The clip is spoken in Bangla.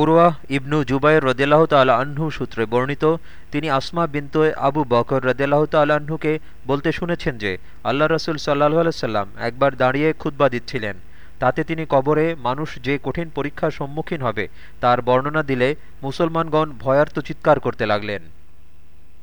উরওয়া ইবনু জুবাইর রদেলাহ তাল্লাহ সূত্রে বর্ণিত, তিনি আসমা বিন্তু আবু বকর রদেলাহ তাল্লাহ্নকে বলতে শুনেছেন যে আল্লাহ রসুল সাল্লাহ সাল্লাম একবার দাঁড়িয়ে খুদ্া দিচ্ছিলেন। তাতে তিনি কবরে মানুষ যে কঠিন পরীক্ষার সম্মুখীন হবে, তার বর্ণনা দিলে মুসলমানগণ ভয়ার্ত চিৎকার করতে লাগলেন।